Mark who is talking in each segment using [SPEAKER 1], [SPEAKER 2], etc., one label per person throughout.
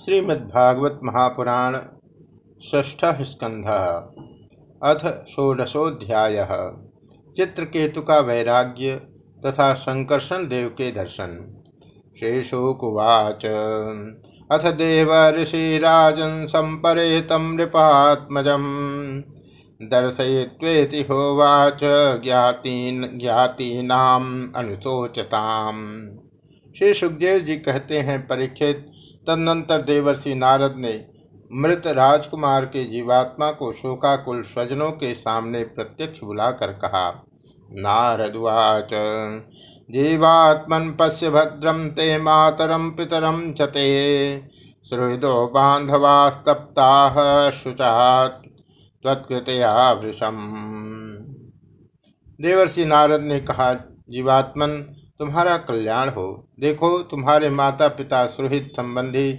[SPEAKER 1] श्रीमद्भागवत महापुराण ष्ठ स्कंध, अथ षोडशोध्याय चित्रकेतु का वैराग्य तथा संकर्षण देव के दर्शन। शेषोकुवाच अथ देव ऋषिराजन संपरेतम नृपात्मजम। दर्शयित्वेति होवाच, ज्ञातीन ज्ञातीनाम श्री सुखदेव जी कहते हैं, परीक्षित तदनंतर देवर्षि नारद ने मृत राजकुमार के जीवात्मा को शोकाकुल स्वजनों के सामने प्रत्यक्ष बुलाकर कहा नारदवाच जीवात्मन पश्य भद्रम ते मातरम पितरम चते सुहृदो बांधवास्तप्ता शुचात। वृषम देवर्षि नारद ने कहा, जीवात्मन तुम्हारा कल्याण हो। देखो, तुम्हारे माता पिता सुहित संबंधी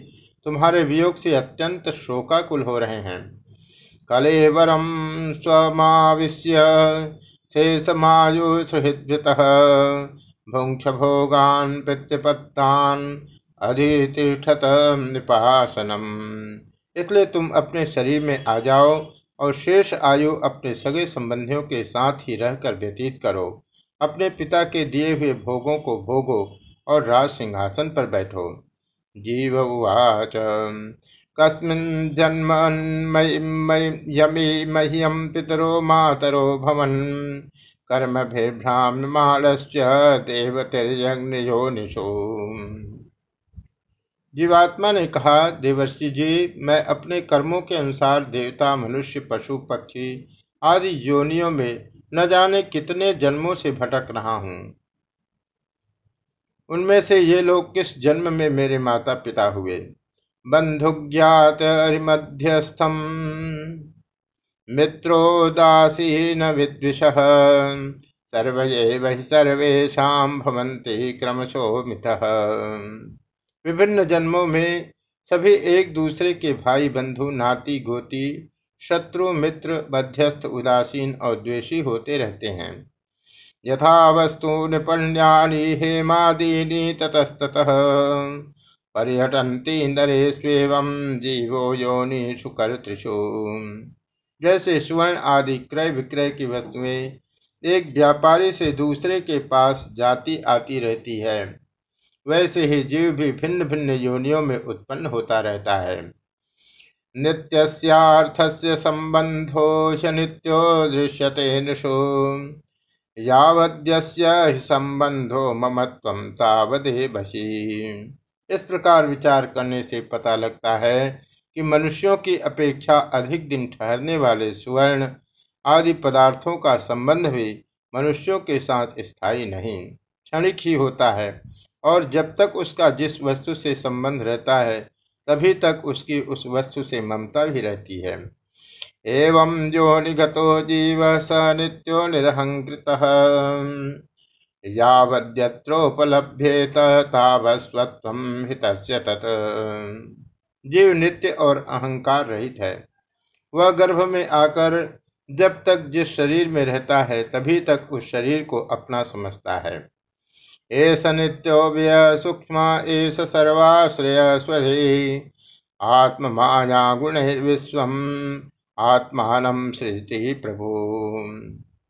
[SPEAKER 1] तुम्हारे वियोग से अत्यंत शोकाकुल हो रहे हैं। कलेवरम स्वमाविश्य शेषमायु सुहृदृत भुंक्ष भोगान प्रत्यपत्तान अधितिष्ठत निपासनम। इसलिए तुम अपने शरीर में आ जाओ और शेष आयु अपने सगे संबंधियों के साथ ही रहकर व्यतीत करो। अपने पिता के दिए हुए भोगों को भोगो और राज सिंहासन पर बैठो। जीव उवाच, कस्मिन् जन्मयमी मह्यम पितरो मातरो भवन। कर्म भ्राम्यमाणस्य देवतिर्यज्ञयोनिषु। जीवात्मा ने कहा, देवर्षि जी, मैं अपने कर्मों के अनुसार देवता, मनुष्य, पशु, पक्षी आदि योनियों में न जाने कितने जन्मों से भटक रहा हूँ। उनमें से ये लोग किस जन्म में मेरे माता पिता हुए? बंधुज्ञात मध्यस्थम मित्रोदासीन विद्विष, सर्वे वही सर्वेशा क्रमशो मित। विभिन्न जन्मों में सभी एक दूसरे के भाई बंधु, नाती, गोती शत्रु, मित्र, मध्यस्थ, उदासीन और द्वेषी होते रहते हैं। यथा वस्तु निपण्यानि हेमादीनि ततस्ततः। पर्यटन्ति नरेष्वेवं जीवो योनिषु कर्तृषु। जैसे स्वर्ण आदि क्रय विक्रय की वस्तुएँ एक व्यापारी से दूसरे के पास जाती आती रहती है। वैसे ही जीव भी भिन्न भिन्न योनियों में उत्पन्न होता रहता है। नित्यस्यार्थस्य संबंधो नित्यो दृश्यते नृषु। यावद्यस्य संबंधो ममत्वम तावदे बशी इस प्रकार विचार करने से पता लगता है कि मनुष्यों की अपेक्षा अधिक दिन ठहरने वाले सुवर्ण आदि पदार्थों का संबंध भी मनुष्यों के साथ स्थायी नहीं, क्षणिक ही होता है। और जब तक उसका जिस वस्तु से संबंध रहता है तभी तक उसकी उस वस्तु से ममता भी रहती है। एवं जो निगतो जीव स नित्यो निरहंकृत। यावद्यत्रोपलभ्येत तावस्वत्व हित तत्। जीव नित्य और अहंकार रहित है। वह गर्भ में आकर जब तक जिस शरीर में रहता है, तभी तक उस शरीर को अपना समझता है। एष नित्योव्य सूक्ष्म, एष सर्वाश्रय स्वधे। आत्म माया गुण विश्व आत्मान सृजति प्रभु।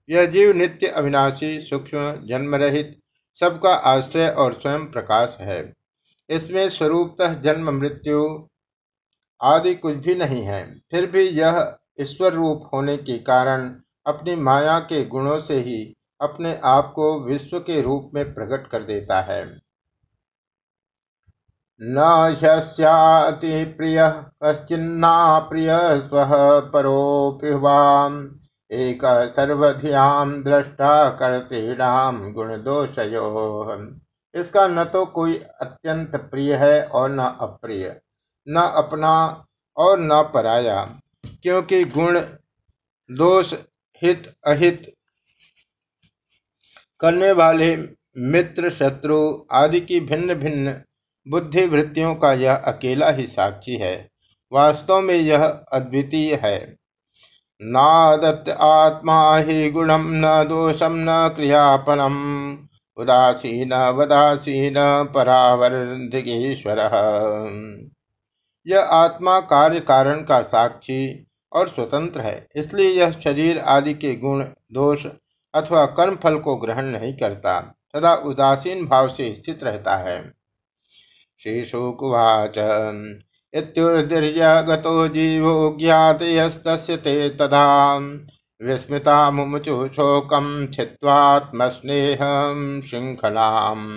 [SPEAKER 1] यह जीव नित्य अविनाशी, सूक्ष्म जन्म रहित सबका आश्रय और स्वयं प्रकाश है। इसमें स्वरूपतः जन्म, मृत्यु आदि कुछ भी नहीं है। फिर भी यह ईश्वर रूप होने के कारण अपनी माया के गुणों से ही अपने आप को विश्व के रूप में प्रकट कर देता है। न ह्यस्याति प्रिय कश्चिन्ना प्रिय, स्व परोपिवाम एक सर्वधियाम दृष्टा कर्तृणाम गुण दोषयो इसका न तो कोई अत्यंत प्रिय है और न अप्रिय, न अपना और न पराया, क्योंकि गुण, दोष, हित, अहित करने वाले मित्र, शत्रु आदि की भिन्न भिन्न बुद्धि वृत्तियों का यह अकेला ही साक्षी है। वास्तव में यह अद्वितीय है। नादत्त आत्मा ही गुणम, न दोषम, न क्रियापणम उदासीन, वदासीन परावर यह आत्मा कार्य कारण का साक्षी और स्वतंत्र है, इसलिए यह शरीर आदि के गुण, दोष अथवा कर्म फल को ग्रहण नहीं करता, सदा उदासीन भाव से स्थित रहता है। श्री शुकुवाच जीवो विस्मिता शोकम श्रृंखलाम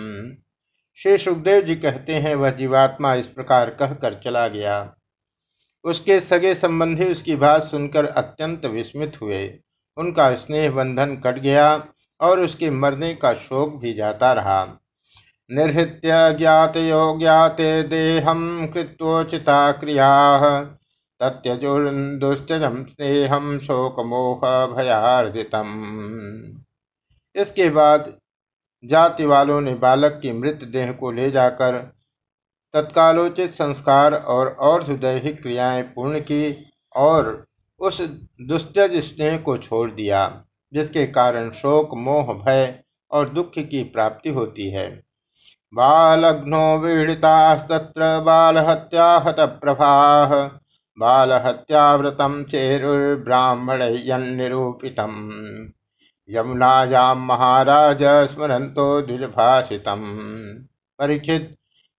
[SPEAKER 1] श्री सुखदेव जी कहते हैं, वह जीवात्मा इस प्रकार कहकर चला गया। उसके सगे संबंधी उसकी बात सुनकर अत्यंत विस्मित हुए। उनका स्नेह बंधन कट गया और उसके मरने का शोक भी जाता रहा। निर्हृत्य ज्ञात ज्ञाते देहम कृत्वोचिता क्रिया तत्यजुर्दुस्तजम स्नेहम शोक मोह भयार्जितम। इसके बाद जाति वालों ने बालक की मृत देह को ले जाकर तत्कालोचित संस्कार और और सुदैहिक क्रियाएँ पूर्ण की और उस दुस्तज स्नेह को छोड़ दिया, जिसके कारण शोक, मोह, भय और दुख की प्राप्ति होती है। बालघ्नो व्रीड़ितास्तत्र बालहत्याहत प्रभा, बालहत्याव्रतम चेरुर्ब्राह्मण निरूपितम। यमुनायाम महाराज स्मरंतो द्विजभाषितम परीक्षित,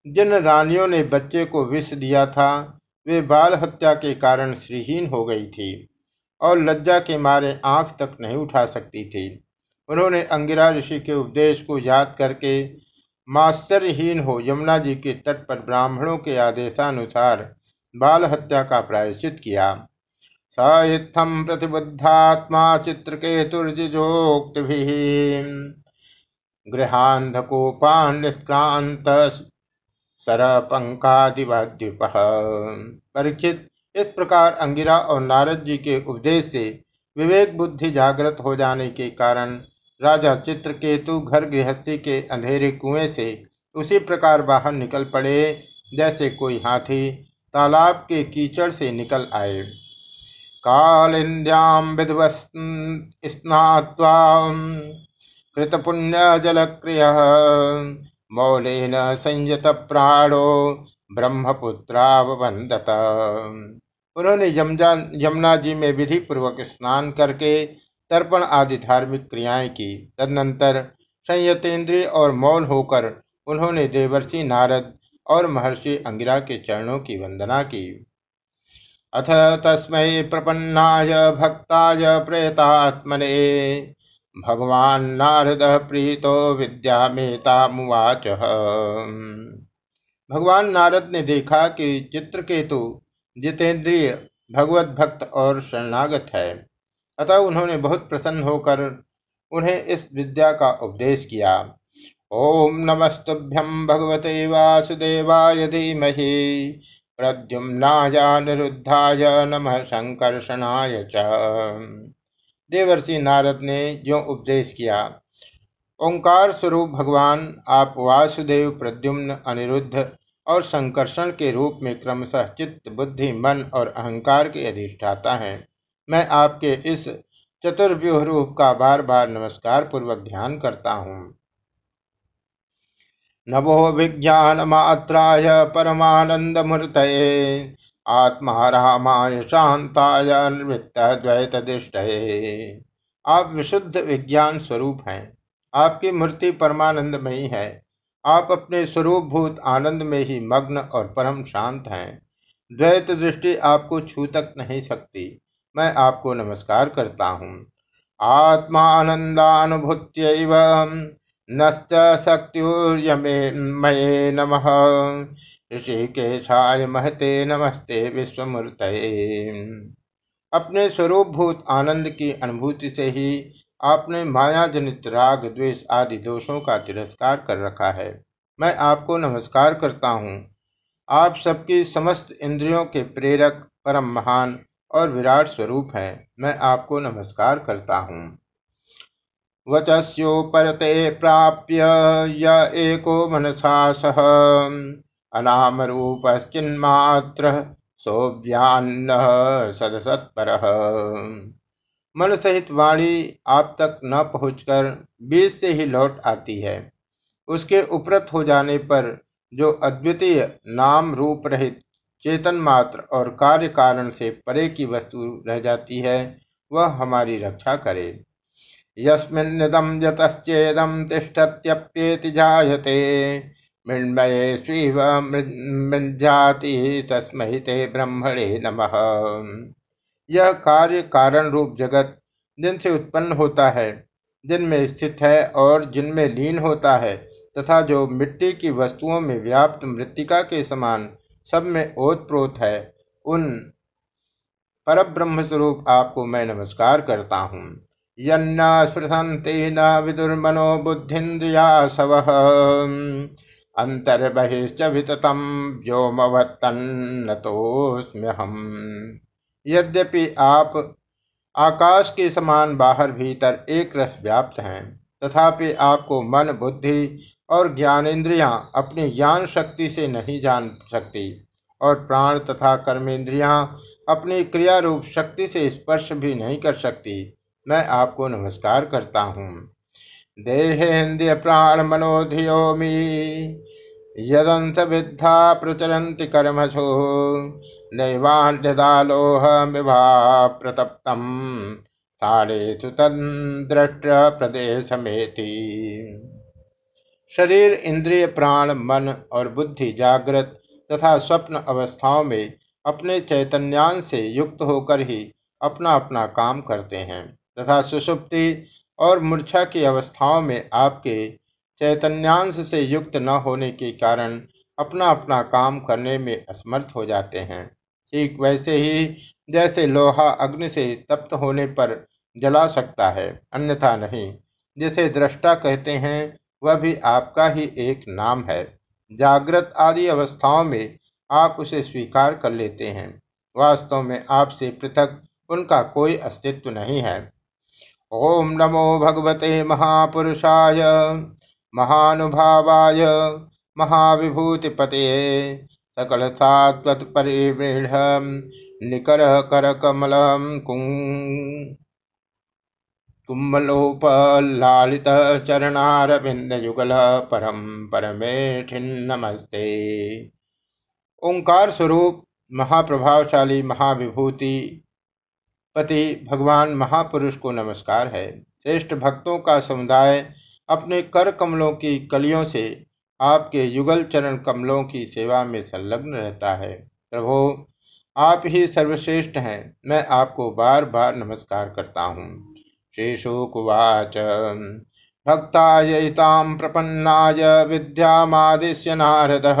[SPEAKER 1] जिन रानियों ने बच्चे को विष दिया था वे बाल हत्या के कारण श्रीहीन हो गई थी और लज्जा के मारे आँख तक नहीं उठा सकती थी। उन्होंने अंगिरा ऋषि के उपदेश को याद करके माश्चर्यहीन हो यमुना जी के तट पर ब्राह्मणों के आदेशानुसार बाल हत्या का प्रायश्चित किया। स इत्थम प्रतिबुद्धात्मा चित्रकेतुर्जिजोक्त गृहांधकोपान निष्क्रांत सरपंकादिवाद्युप परीक्षित, इस प्रकार अंगिरा और नारद जी के उपदेश से विवेक बुद्धि जागृत हो जाने के कारण राजा चित्रकेतु घर गृहस्थी के अंधेरे कुएँ से उसी प्रकार बाहर निकल पड़े, जैसे कोई हाथी तालाब के कीचड़ से निकल आए। कालिंद्याम विधव कालिन्द्यां विध्वस्नात्वा कृतपुण्यजलक्रियः। मौलेन संयत प्राणो ब्रह्मपुत्रावंदत उन्होंने यमुना जी में विधि पूर्वक स्नान करके तर्पण आदि धार्मिक क्रियाएँ की। तदनंतर संयतेंद्रिय और मौन होकर उन्होंने देवर्षि नारद और महर्षि अंगिरा के चरणों की वंदना की। अथ तस्मै प्रपन्नाय भक्ताय प्रेतात्मने। भगवान नारद प्रीतो विद्यामेतामुवाच भगवान नारद ने देखा कि चित्रकेतु, जितेंद्रिय, भगवत भक्त और शरणागत है। अतः उन्होंने बहुत प्रसन्न होकर उन्हें इस विद्या का उपदेश किया। ओम नमस्तुभ्यम भगवते वासुदेवाय धीमहि, प्रद्युम्नाय निरुद्धाय नमः संकर्षणाय च। देवर्षि नारद ने जो उपदेश किया, ओंकार स्वरूप भगवान, आप वासुदेव प्रद्युम्न, अनिरुद्ध और संकर्षण के रूप में क्रमशः चित्त, बुद्धि, मन और अहंकार के अधिष्ठाता हैं। मैं आपके इस चतुर्व्यूह रूप का बार बार नमस्कार पूर्वक ध्यान करता हूँ। नभो विज्ञानमात्राय परमानंद आत्मा रामाय शांताय निवृत्तद्वैतदृष्टये आप विशुद्ध विज्ञान स्वरूप हैं। आपकी मूर्ति परमानंदमयी है। आप अपने स्वरूप भूत आनंद में ही मग्न और परम शांत हैं। द्वैत दृष्टि आपको छू तक नहीं सकती। मैं आपको नमस्कार करता हूँ। आत्मानंदानुभूत्य नश्च शक्त्युर्यमे नमः। ऋषिकेशाय महते नमस्ते विश्वमूर्त अपने स्वरूप भूत आनंद की अनुभूति से ही आपने माया जनित राग, द्वेष आदि दोषों का तिरस्कार कर रखा है। मैं आपको नमस्कार करता हूँ। आप सबकी समस्त इंद्रियों के प्रेरक, परम महान और विराट स्वरूप हैं। मैं आपको नमस्कार करता हूँ। वचस्योपरते प्राप्य य एको मनसा सह। अनामरूपश्चिन्मात्र सोव्यान्न सदसत्पर। मन सहित वाणी आप तक न पहुंचकर बीच से ही लौट आती है। उसके उपरत हो जाने पर जो अद्वितीय नाम रूप रहित चेतन मात्र और कार्य कारण से परे की वस्तु रह जाती है, वह हमारी रक्षा करे। यस्मिन्निदं यतश्चेदं तिष्ठत्यप्येति जायते। मृण्मये स्वीव मृजाति तस्मै ते ब्रह्मणे नमः। यह कार्य कारण रूप जगत जिनसे उत्पन्न होता है जिनमें स्थित है और जिनमें लीन होता है, तथा जो मिट्टी की वस्तुओं में व्याप्त मृतिका के समान सब में ओतप्रोत है, उन परब्रह्म स्वरूप आपको मैं नमस्कार करता हूँ। यन्ना स्पृशंति न विदुर्मनो बुद्धिन्द्रिया सव अंतर्बहिश्च विततम व्योमवत्तन्नतोस्म्यहम यद्यपि आप आकाश के समान बाहर भीतर एक रस व्याप्त हैं, तथापि आपको मन, बुद्धि और ज्ञानेन्द्रियाँ अपनी ज्ञान शक्ति से नहीं जान सकती, और प्राण तथा कर्मेंद्रियाँ अपनी क्रिया रूप शक्ति से स्पर्श भी नहीं कर सकती। मैं आपको नमस्कार करता हूँ। देहेन्द्रिय प्राण मनोधियोमी यदंत विद्धा प्रचरन्ति कर्मसो। नैवान्यदालोहमिभा प्रतप्तम स्थानेषु तद्रष्ट प्रदेशमेति शरीर, इंद्रिय, प्राण, मन और बुद्धि जागृत तथा स्वप्न अवस्थाओं में अपने चैतन्यान से युक्त होकर ही अपना अपना काम करते हैं तथा सुषुप्ति और मूर्छा की अवस्थाओं में आपके चैतन्यांश से युक्त न होने के कारण अपना अपना काम करने में असमर्थ हो जाते हैं। ठीक वैसे ही जैसे लोहा अग्नि से तप्त होने पर जला सकता है, अन्यथा नहीं। जिसे दृष्टा कहते हैं, वह भी आपका ही एक नाम है। जागृत आदि अवस्थाओं में आप उसे स्वीकार कर लेते हैं। वास्तव में आपसे पृथक उनका कोई अस्तित्व नहीं है। ओम नमो भगवते महापुरुषाय, महानुभावाय महाविभूतिपते सकल सात्वत परिवृढ़ निकर कर कमल कुंग कुम्भलोपलालित चरणारविंदयुगल परम परमेठिन, नमस्ते। ओंकार स्वरूप, महाप्रभावशाली, महाविभूति पति भगवान महापुरुष को नमस्कार है। श्रेष्ठ भक्तों का समुदाय अपने कर कमलों की कलियों से आपके युगल चरण कमलों की सेवा में संलग्न रहता है। प्रभो, आप ही सर्वश्रेष्ठ हैं। मैं आपको बार बार नमस्कार करता हूँ। श्रीशुकुवाच भक्तायैतां प्रपन्नाय विद्यामादिश्य नारदः।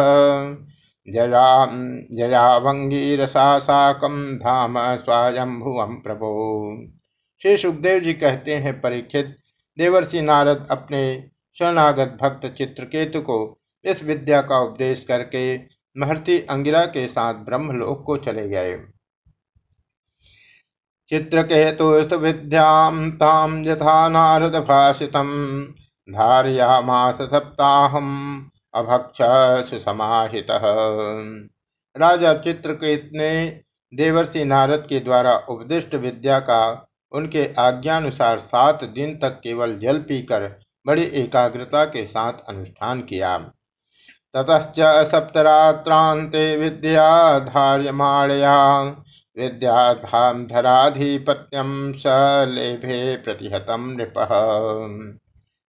[SPEAKER 1] जयावंगीरसा साकं धाम स्वायंभुवं प्रभो। श्री सुखदेव जी कहते हैं, परीक्षित देवर्षि नारद अपने शरणागत भक्त चित्रकेतु को इस विद्या का उपदेश करके महर्षि अंगिरा के साथ ब्रह्मलोक को चले गए। चित्रकेतुस्तु विद्यां तां यथा नारदभाषितं धारयामास सप्ताहम् अभक्ष सुसमाहितः राजा चित्रकेत ने देवर्षि नारद के द्वारा उपदिष्ट विद्या का उनके आज्ञानुसार सात दिन तक केवल जल पीकर बड़ी एकाग्रता के साथ अनुष्ठान किया। ततश्च सप्तरात्रांते विद्या धार्यमाणया विद्याधाराधिपत्यम स लेभे प्रतिहतम नृप।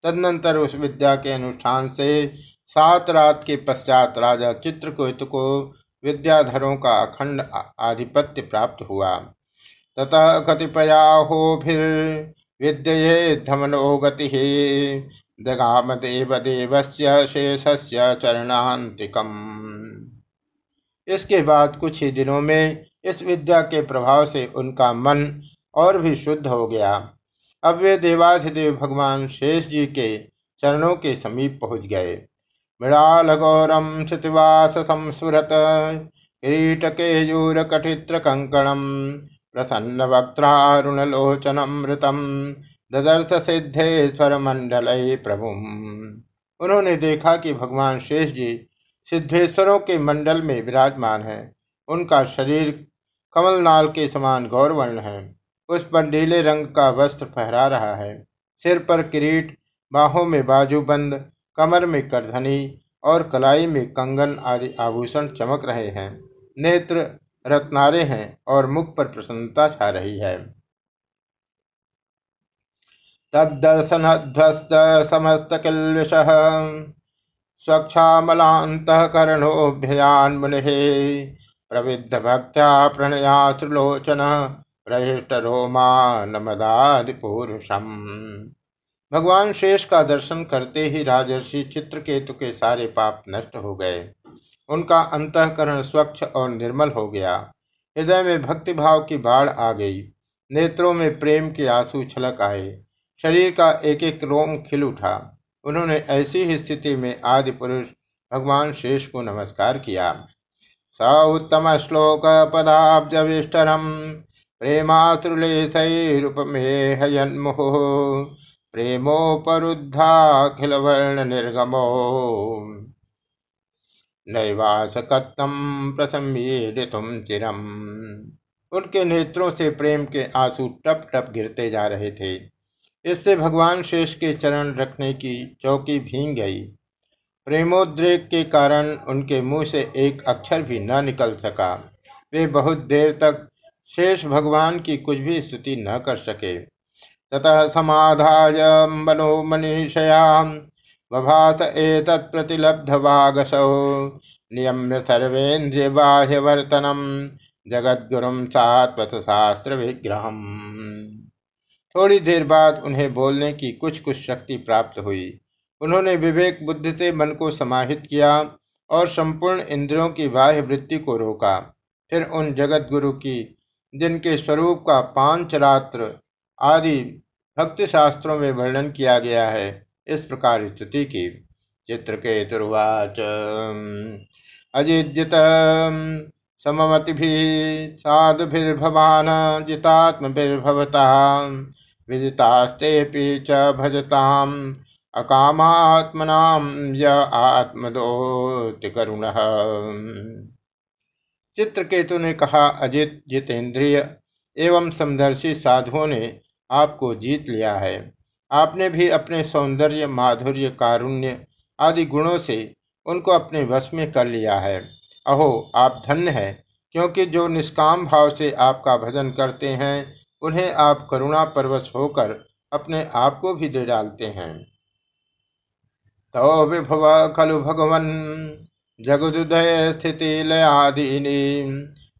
[SPEAKER 1] तदनंतर उस विद्या के अनुष्ठान से सात रात के पश्चात राजा चित्रकूट को विद्याधरों का अखंड आधिपत्य प्राप्त हुआ। ततः कतिपयाहो फिर विद्ये धमनो गति। जगाम देव देवस्य शेषस्य चरणांतिकम इसके बाद कुछ ही दिनों में इस विद्या के प्रभाव से उनका मन और भी शुद्ध हो गया। अब वे देवाधिदेव भगवान शेष जी के चरणों के समीप पहुँच गए। मृणाल गौरम क्षितिवास संस्फुरत किरीट केयूर कंकणम प्रसन्न वक्त्रारुणलोचनम मृतम ददर्श सिद्धेश्वर मंडल प्रभु उन्होंने देखा कि भगवान शेष जी सिद्धेश्वरों के मंडल में विराजमान है। उनका शरीर कमलनाल के समान गौरवर्ण है। उस पर नीले रंग का वस्त्र फहरा रहा है। सिर पर किरीट, बाहों में बाजूबंद कमर में करधनी और कलाई में कंगन आदि आभूषण चमक रहे हैं। नेत्र रत्नारे हैं और मुख पर प्रसन्नता छा रही है। तद्दर्शनध्वस्त समस्त किल्विष स्वच्छामलान्तःकरणोऽभ्ययान् मुनिः प्रविद्ध भक्त्या प्रणयाश्रुलोचन प्रहिष्ट रोमा नमदादिपुरुषम भगवान शेष का दर्शन करते ही राजर्षि चित्रकेतु के सारे पाप नष्ट हो गए। उनका अंतकरण स्वच्छ और निर्मल हो गया। हृदय में भक्तिभाव की बाढ़ आ गई। नेत्रों में प्रेम के आँसू छलक आए। शरीर का एक एक रोम खिल उठा। उन्होंने ऐसी ही स्थिति में आदि पुरुष भगवान शेष को नमस्कार किया। स उत्तम श्लोक पदाब्जविष्टरम। प्रेमाश्रुलेशैरुपमेहयन्मुहुः प्रेमोपरुद्धाखिल वर्ण निर्गमो नैवासकत्तम प्रसमीडितुम चिरम। उनके नेत्रों से प्रेम के आँसू टप टप गिरते जा रहे थे। इससे भगवान शेष के चरण रखने की चौकी भींग गई। प्रेमोद्रेक के कारण उनके मुँह से एक अक्षर भी न निकल सका। वे बहुत देर तक शेष भगवान की कुछ भी स्तुति न कर सके। ततः समाधाय मनो मनीषया बभात एतत्प्रतिलब्धवागसौ नियम्य सर्वेन्द्रिय बाह्यवर्तनम जगद्गुरुम सात्वत शास्त्र विग्रहम थोड़ी देर बाद उन्हें बोलने की कुछ कुछ शक्ति प्राप्त हुई। उन्होंने विवेक बुद्धि से मन को समाहित किया और संपूर्ण इंद्रियों की बाह्य वृत्ति को रोका। फिर उन जगत गुरु की, जिनके स्वरूप का पाँच रात्र आदि भक्ति शास्त्रों में वर्णन किया गया है। इस प्रकार स्थिति की। चित्रकेतुर्वाच अजित सममति साधुभिर्भवान जितात्मभिर्भवता विदितास्ते च भजताम। अकामात्मनाम य आत्मदोति चित्रकेतु ने कहा, अजित जितेंद्रिय एवं समदर्शी साधुओं ने आपको जीत लिया है। आपने भी अपने सौंदर्य, माधुर्य, कारुण्य आदि गुणों से उनको अपने वश में कर लिया है। अहो, आप धन्य है, क्योंकि जो निष्काम भाव से आपका भजन करते हैं, उन्हें आप करुणा परवश होकर अपने आप को भी दे डालते हैं। तो विभव खलु भगवन जगदुदय स्थिति लयादीनी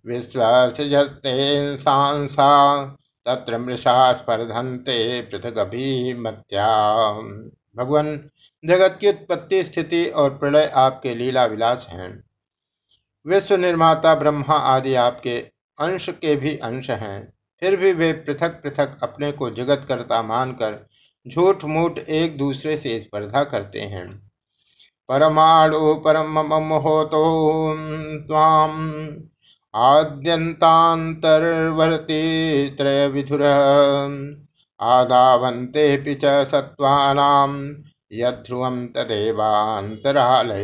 [SPEAKER 1] विश्वसते सांसा तत्र मृषा स्पर्धनते पृथगभिमत्या। भगवान, जगत की उत्पत्ति, स्थिति और प्रलय आपके लीला विलास हैं। विश्व निर्माता, ब्रह्मा आदि आपके अंश के भी अंश हैं। फिर भी वे पृथक पृथक अपने को जगत करता मानकर झूठ मूठ एक दूसरे से स्पर्धा करते हैं। परमाणु परम हो तो विधुर आदावंते सत्वानाम यध्रुवम तदेवांतरालय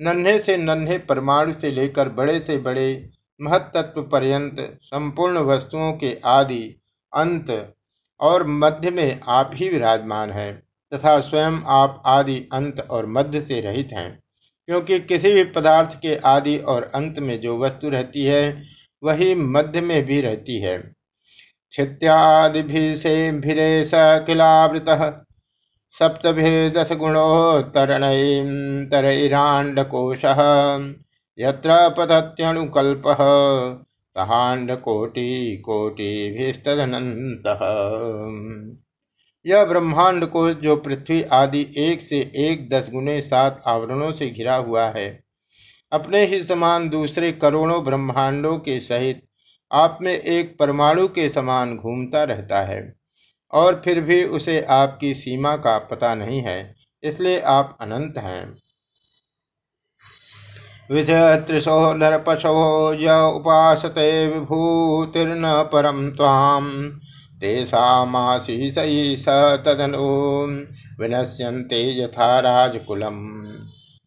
[SPEAKER 1] नन्हे से नन्हे परमाणु से लेकर बड़े से बड़े महत्त्व पर्यंत संपूर्ण वस्तुओं के आदि अंत और मध्य में आप ही विराजमान हैं तथा स्वयं आप आदि अंत और मध्य से रहित हैं। क्योंकि किसी भी पदार्थ के आदि और अंत में जो वस्तु रहती है, वही मध्य में भी रहती है। क्षित्यादि से भिरे सकिलावृत सप्तभिर्दश गुणोत्तरण तरईरांडकोश यत्र पतत्यणुकल्पः कोटि कोटिभिस्तदनन्तः यह ब्रह्मांड को जो पृथ्वी आदि एक से एक दस गुने सात आवरणों से घिरा हुआ है, अपने ही समान दूसरे करोड़ों ब्रह्मांडों के सहित आप में एक परमाणु के समान घूमता रहता है, और फिर भी उसे आपकी सीमा का पता नहीं है, इसलिए आप अनंत हैं। विधत्रिशो नरपशो य उपासते विभूतिर्न परम ताम तेषामाशीषयी तदनु विनश्यन्ते यथा राजकुलम।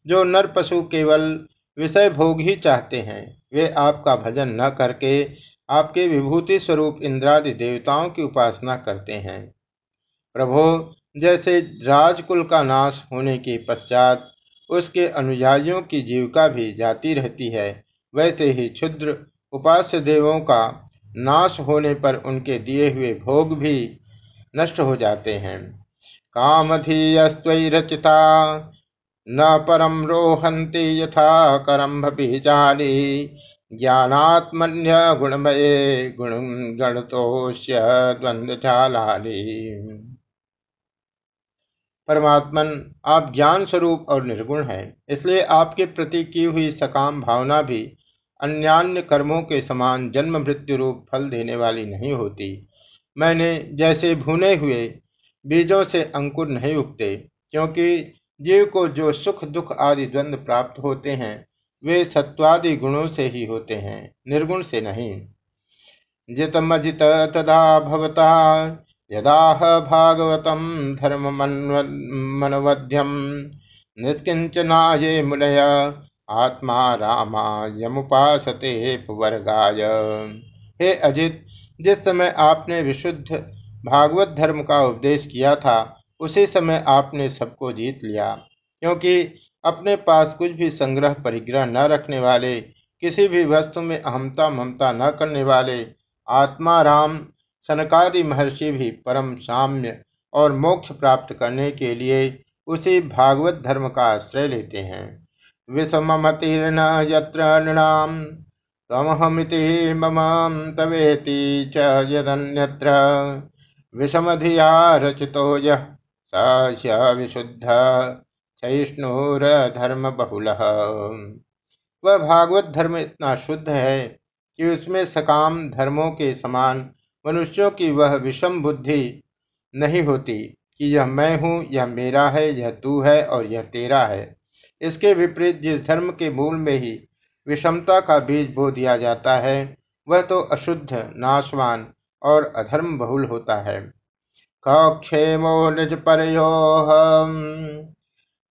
[SPEAKER 1] जो नर पशु केवल विषय भोग ही चाहते हैं, वे आपका भजन न करके आपके विभूति स्वरूप इंद्रादि देवताओं की उपासना करते हैं। प्रभो, जैसे राजकुल का नाश होने के पश्चात उसके अनुयायियों की जीविका भी जाती रहती है, वैसे ही क्षुद्र उपास्य देवों का नाश होने पर उनके दिए हुए भोग भी नष्ट हो जाते हैं। कामधीयस्त्वयि रचिता न परम रोहंती यथा करम्भ बीजानी ज्ञानात्मन्य गुणमये गुण गणतोष्य द्वंद्व चालानी परमात्मन, आप ज्ञान स्वरूप और निर्गुण हैं, इसलिए आपके प्रति की हुई सकाम भावना भी अन्यान्य कर्मों के समान जन्म मृत्यु रूप फल देने वाली नहीं होती। मैंने जैसे भुने हुए बीजों से अंकुर नहीं उगते, क्योंकि जीव को जो सुख दुख आदि द्वंद्व प्राप्त होते हैं, वे सत्वादि गुणों से ही होते हैं, निर्गुण से नहीं। जितमजित तदा भवता, यदाह भागवतम धर्म मनवध्यम निष्किंचनाये मुनय आत्मा रामा यमुपासते वर्गाय। हे अजित, जिस समय आपने विशुद्ध भागवत धर्म का उपदेश किया था, उसी समय आपने सबको जीत लिया। क्योंकि अपने पास कुछ भी संग्रह परिग्रह न रखने वाले, किसी भी वस्तु में अहमता ममता न करने वाले, आत्मा राम सनकादि महर्षि भी परम साम्य और मोक्ष प्राप्त करने के लिए उसी भागवत धर्म का आश्रय लेते हैं। विषमतीर्ण यत्र नृणाम तमहमिति मम तवेति च विषमधिया रचितो सहिष्णुर धर्म बहुल वह भागवत धर्म इतना शुद्ध है कि उसमें सकाम धर्मों के समान मनुष्यों की वह विषम बुद्धि नहीं होती कि यह मैं हूँ, यह मेरा है, यह तू है और यह तेरा है। इसके विपरीत जिस धर्म के मूल में ही विषमता का बीज बो दिया जाता है, वह तो अशुद्ध, नाशवान और अधर्म बहुल होता है। कक्षेमो निज पर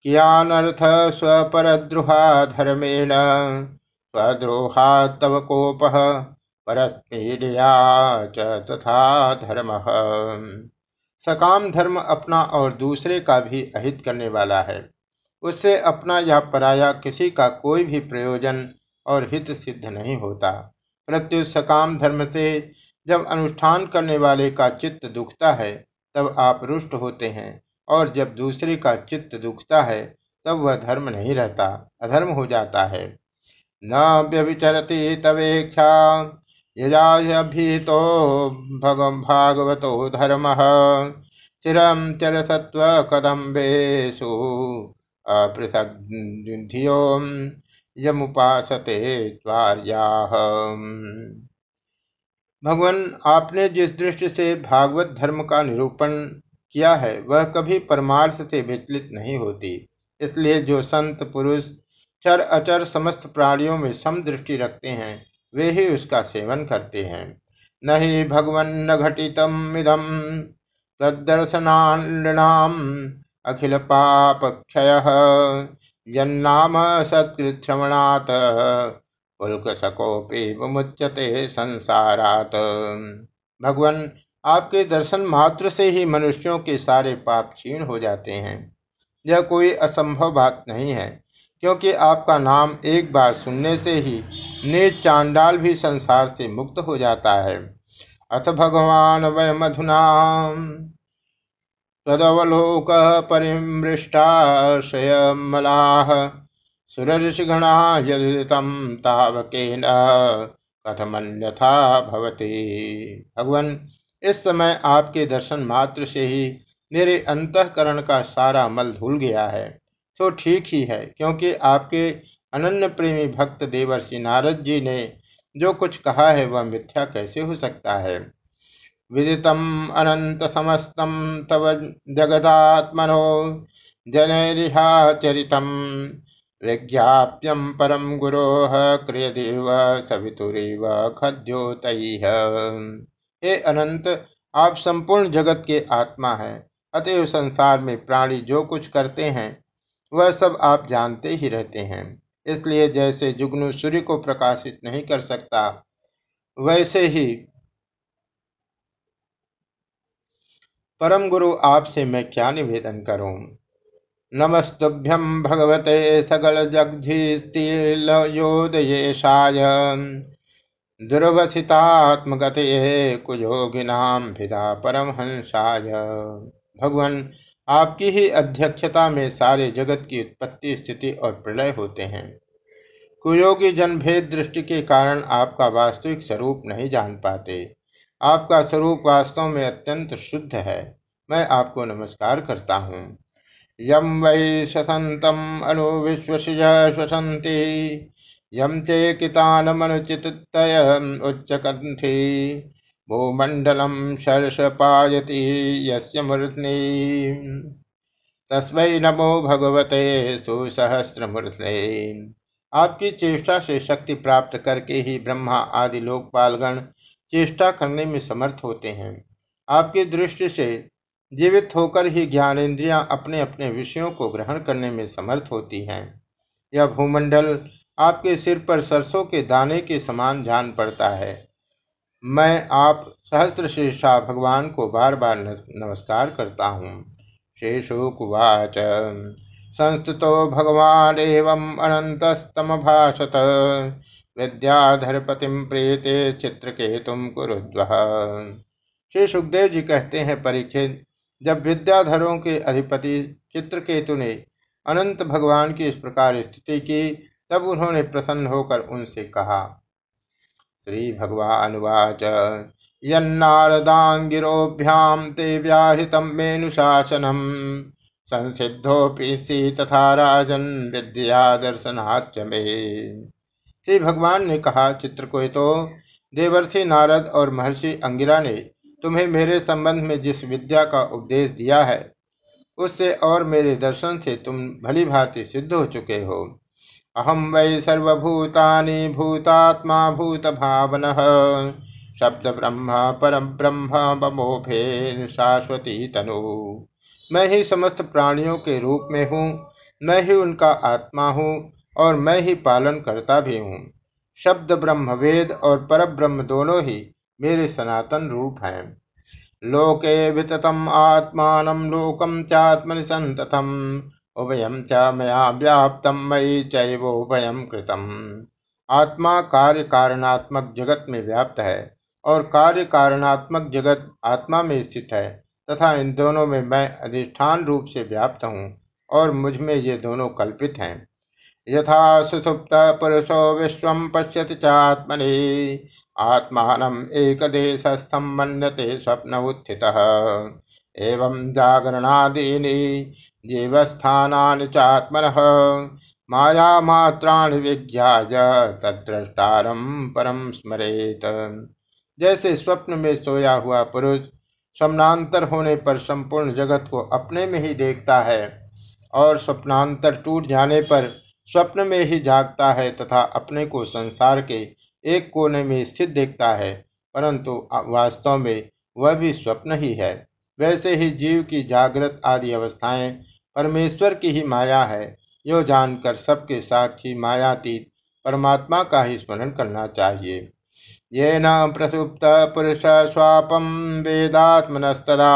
[SPEAKER 1] कियानर्थ स्वपरद्रुहा धर्मेण स्वद्रोहा तव कोप परस्पीडिया तथा धर्म। सकाम धर्म अपना और दूसरे का भी अहित करने वाला है। उससे अपना या पराया किसी का कोई भी प्रयोजन और हित सिद्ध नहीं होता। प्रत्युत सकाम धर्म से जब अनुष्ठान करने वाले का चित्त दुखता है, तब आप रुष्ट होते हैं, और जब दूसरे का चित्त दुखता है, तब वह धर्म नहीं रहता, अधर्म हो जाता है। न व्यभिचरती तवेक्षा यजाभीतो भगम भागवतो धर्म चिरम चर सत्व कदम्बेशु अपृथग्धियो यमुपासते भगवान, आपने जिस दृष्टि से भागवत धर्म का निरूपण किया है, वह कभी परमार्थ से विचलित नहीं होती। इसलिए जो संत, पुरुष, चर, अचर समस्त प्राणियों में सम दृष्टि रखते हैं, वे ही उसका सेवन करते हैं। न ही भगवन्न घटितम इदम तदर्शनाम अखिल पाप क्षय जन्नाम सत्कृश्रवणात् पुलक सकोपे मुच्यते संसारात। भगवान, आपके दर्शन मात्र से ही मनुष्यों के सारे पाप क्षीण हो जाते हैं। यह कोई असंभव बात नहीं है, क्योंकि आपका नाम एक बार सुनने से ही नीच चांडाल भी संसार से मुक्त हो जाता है। अथ भगवान वय मधुना तदवलोक परिमृष्टाशय मलाह सुरऋषिगणा यदितम तावकेन कथमन्यथा भवती। भगवान, इस समय आपके दर्शन मात्र से ही मेरे अंतकरण का सारा मल धुल गया है। तो ठीक ही है, क्योंकि आपके अनन्य प्रेमी भक्त देवर्षि नारद जी ने जो कुछ कहा है वह मिथ्या कैसे हो सकता है? विदितम अनंत समस्तम तव जगदात्मनो जनरिहा चरितम विज्ञाप्यम परम गुरो क्रियदेव सवितुरेव खद्योत। हे अनंत आप संपूर्ण जगत के आत्मा हैं, अतएव संसार में प्राणी जो कुछ करते हैं, वह सब आप जानते ही रहते हैं। इसलिए जैसे जुगनू सूर्य को प्रकाशित नहीं कर सकता, वैसे ही परम गुरु आपसे मैं क्या निवेदन करूँ? नमस्तुभ्यं भगवते सकल जगधीस्तिलयोदयेशाय दुर्वसितात्मगते कुयोगिनां भिदा परमहंसाय। भगवान, आपकी ही अध्यक्षता में सारे जगत की उत्पत्ति, स्थिति और प्रलय होते हैं। कुयोगी जन भेद दृष्टि के कारण आपका वास्तविक स्वरूप नहीं जान पाते। आपका स्वरूप वास्तव में अत्यंत शुद्ध है। मैं आपको नमस्कार करता हूँ। यम वै शसन्तम् अनुविश्वसिज श्वसन्ति यम चेकितानमनुचितय उच्चकन्थि। भूमण्डलं शर्षपायति यस्य मूर्ध्नि तस्मै नमो भगवते सुसहस्रमूर्ते आपकी चेष्टा से शक्ति प्राप्त करके ही ब्रह्मा आदि लोकपालगण चेष्टा करने में समर्थ होते हैं। आपकी दृष्टि से जीवित होकर ही ज्ञानेन्द्रियाँ अपने अपने विषयों को ग्रहण करने में समर्थ होती हैं। यह भूमंडल आपके सिर पर सरसों के दाने के समान जान पड़ता है। मैं आप सहस्त्र शेषा भगवान को बार बार नमस्कार करता हूँ। शेषुकुवाच संस्तो भगवान एवं अनंतस्तम भाषत विद्याधरपतिम प्रीते चित्रकेतुम कुरुद्व। श्री सुखदेव जी कहते हैं परीक्षित, जब विद्याधरों के अधिपति चित्रकेतु ने अनंत भगवान की इस प्रकार स्थिति की, तब उन्होंने प्रसन्न होकर उनसे कहा, श्री भगवान वाच यन्नारदांगिरोभ्याम ते व्याहृतम मेनुशासनम। संसिद्धोपि तथा राजन विद्या दर्शनाच में। श्री भगवान ने कहा चित्रकोय तो देवर्षि नारद और महर्षि अंगिरा ने तुम्हें मेरे संबंध में जिस विद्या का उपदेश दिया है, उससे और मेरे दर्शन से तुम भली भांति सिद्ध हो चुके हो। अहम वै सर्वभूतानि भूतात्मा भूत भावन शब्द ब्रह्म परम ब्रह्म बमोभे शाश्वती तनु। मैं ही समस्त प्राणियों के रूप में हूँ, मैं ही उनका आत्मा हूँ और मैं ही पालन करता भी हूँ। शब्द ब्रह्म वेद और पर ब्रह्म दोनों ही मेरे सनातन रूप हैं। लोके विततम आत्मान लोकम चात्मनि संततम। उभयम च मया व्याप्तम मयि चैवोभयम कृतम। आत्मा कार्य कारणात्मक जगत में व्याप्त है और कार्य कारणात्मक जगत आत्मा में स्थित है तथा इन दोनों में मैं अधिष्ठान रूप से व्याप्त हूँ और मुझमें ये दोनों कल्पित हैं। यथा सुसुप्त पुरुषो विश्व पश्यति चात्मनि। आत्मानम एक देशस्थम मनते स्वप्न उत्थितः एवं जागरणादीनि जीवस्थानानि चात्मनः। माया मात्राणि विज्ञाय तद्रष्टारम परम स्मरेत। जैसे स्वप्न में सोया हुआ पुरुष स्वप्नांतर होने पर संपूर्ण जगत को अपने में ही देखता है और स्वप्नांतर टूट जाने पर स्वप्न में ही जागता है तथा अपने को संसार के एक कोने में स्थित देखता है, परंतु वास्तव में वह भी स्वप्न ही है। वैसे ही जीव की जागृत आदि अवस्थाएँ परमेश्वर की ही माया है। यो जानकर सबके साक्षी मायातीत परमात्मा का ही स्मरण करना चाहिए। ये न प्रसुप्त पुरुष स्वापम वेदात्मनस्तदा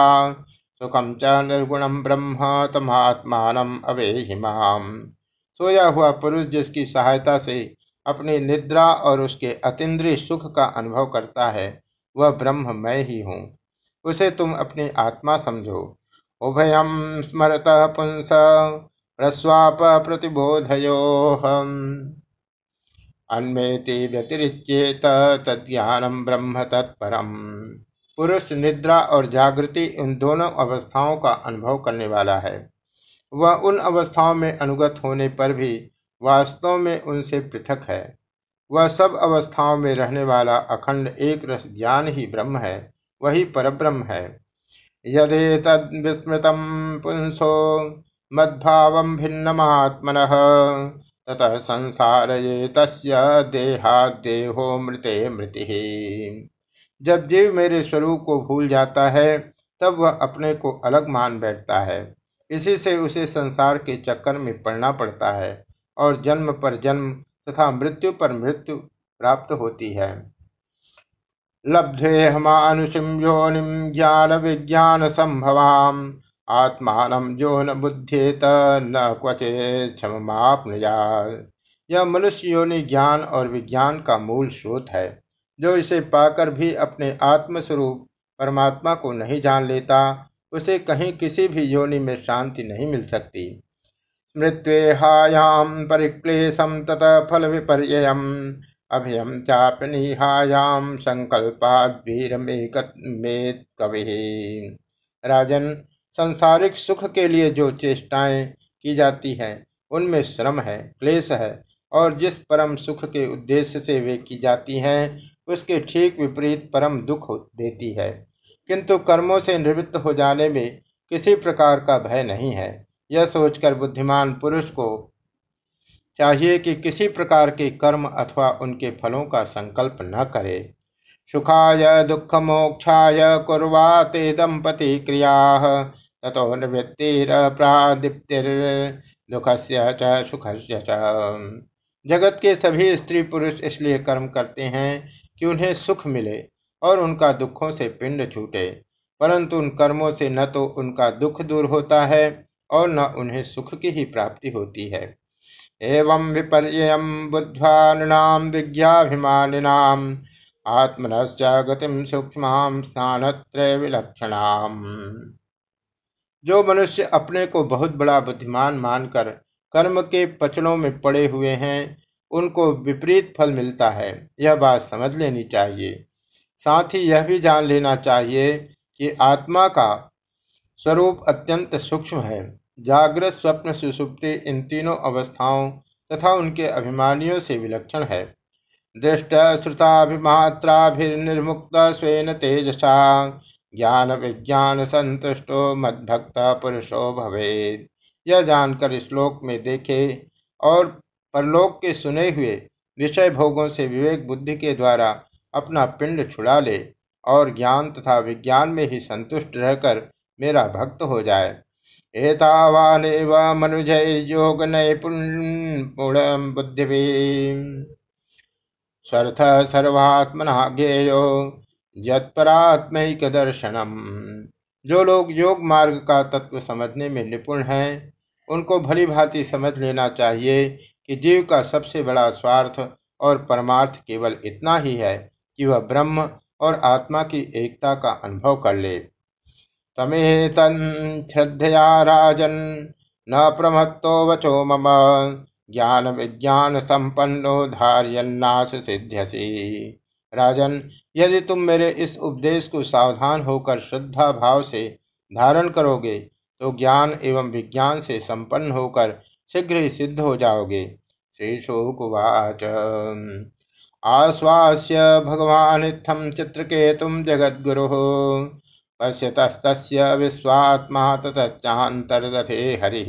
[SPEAKER 1] सुखम च निर्गुणम ब्रह्म तमात्मान अवेहिमाम सोया हुआ पुरुष जिसकी सहायता से अपनी निद्रा और उसके अतिद्रिय सुख का अनुभव करता है, वह ब्रह्म मैं ही हूँ। उसे तुम अपनी आत्मा समझो। उभयम स्मरत पुंस प्रस्वाप प्रतिबोधयो। हम अन्मेति व्यतिरिच्येत तद्ज्ञानम ब्रह्म तत्परम। पुरुष, निद्रा और जागृति इन दोनों अवस्थाओं का अनुभव करने वाला है। वह उन अवस्थाओं में अनुगत होने पर भी वास्तव में उनसे पृथक है। वह सब अवस्थाओं में रहने वाला अखंड एक रस ज्ञान ही ब्रह्म है, वही परब्रह्म है। यदे तद विस्मृतम पुंसो मद्भाव भिन्नमात्मन, ततः संसार ये तस्य देहो मृते मृति। जब जीव मेरे स्वरूप को भूल जाता है, तब वह अपने को अलग मान बैठता है। इसी से उसे संसार के चक्कर में पड़ना पड़ता है और जन्म पर जन्म तथा मृत्यु पर मृत्यु प्राप्त होती है। योनिम ज्ञान विज्ञान संभवाम आत्मान जो न बुद्धेत न क्वचे क्षमापनुया यह मनुष्य योनि ज्ञान और विज्ञान का मूल स्रोत है, जो इसे पाकर भी अपने आत्मस्वरूप परमात्मा को नहीं जान लेता उसे कहीं किसी भी योनि में शांति नहीं मिल सकती। मृत्युहायाम परिक्लेशम तत फल विपर्ययम अभयम चापनिहायाम संकल्पाद कवि। राजन, संसारिक सुख के लिए जो चेष्टाएँ की जाती हैं, उनमें श्रम है, क्लेश है, और जिस परम सुख के उद्देश्य से वे की जाती हैं, उसके ठीक विपरीत परम दुख देती है। किंतु कर्मों से निवृत्त हो जाने में किसी प्रकार का भय नहीं है। यह सोचकर बुद्धिमान पुरुष को चाहिए कि किसी प्रकार के कर्म अथवा उनके फलों का संकल्प न करे। सुखाय, दुख, मोक्षाय, कुर्वाते, दंपति क्रिया ततो दुख से सुख जगत के सभी स्त्री पुरुष इसलिए कर्म करते हैं कि उन्हें सुख मिले। और उनका दुखों से पिंड छूटे। परंतु उन कर्मों से न तो उनका दुख दूर होता है और न उन्हें सुख की ही प्राप्ति होती है। एवं विपर्य बुद्ध्वा विज्ञाभिमानिनाम आत्मनश्च सूक्ष्म स्नान विलक्षणाम। जो मनुष्य अपने को बहुत बड़ा बुद्धिमान मानकर कर्म के पचड़ों में पड़े हुए हैं, उनको विपरीत फल मिलता है। यह बात समझ लेनी चाहिए। साथ ही यह भी जान लेना चाहिए कि आत्मा का स्वरूप अत्यंत सूक्ष्म है। जागृत, स्वप्न, सुसुप्ति इन तीनों अवस्थाओं तथा उनके अभिमानियों से विलक्षण है। दृष्ट श्रुताभिमात्राभिर्निर्मुक्त स्वेन, तेजसा, ज्ञान, विज्ञान, संतुष्टो, मद्भक्त, पुरुषो भवेद यह जानकर श्लोक में देखे और परलोक के सुने हुए विषय भोगों से विवेक बुद्धि के द्वारा अपना पिंड छुड़ा ले और ज्ञान तथा विज्ञान में ही संतुष्ट रहकर मेरा भक्त हो जाए। मनुजय योग स्वर्थ दर्शनम जो लोग योग मार्ग का तत्व समझने में निपुण हैं, उनको भली भांति समझ लेना चाहिए कि जीव का सबसे बड़ा स्वार्थ और परमार्थ केवल इतना ही है कि वह ब्रह्म और आत्मा की एकता का अनुभव कर ले। तमेतन श्रद्धया राजन, न प्रमत्तो वचो मम ज्ञान विज्ञान संपन्नो धार्यन्नाश सिद्ध्यसी। राजन, यदि तुम मेरे इस उपदेश को सावधान होकर श्रद्धा भाव से धारण करोगे तो ज्ञान एवं विज्ञान से संपन्न होकर शीघ्र ही सिद्ध हो जाओगे। श्री शोकुवाच आश्वास्य भगवानित्थं चित्रकेतुं जगद्गुरुः। पश्यतस्तस्य विश्वात्मा ततच्चान्तर्दधे हरि।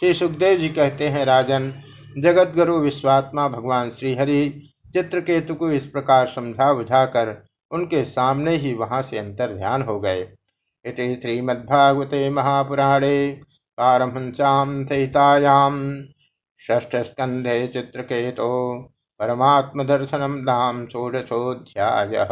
[SPEAKER 1] श्री सुखदेव जी कहते हैं, राजन जगत गुरु विश्वात्मा, भगवान श्रीहरि चित्रकेतु को इस प्रकार समझा बुझाकर उनके सामने ही वहाँ से अंतर ध्यान हो गए। इति श्रीमद्भागवते महापुराणे पारमहंस्यां सहितायां षष्ठस्कन्धे चित्रकेतो। परमात्मदर्शनं नाम षोडशोऽध्यायः।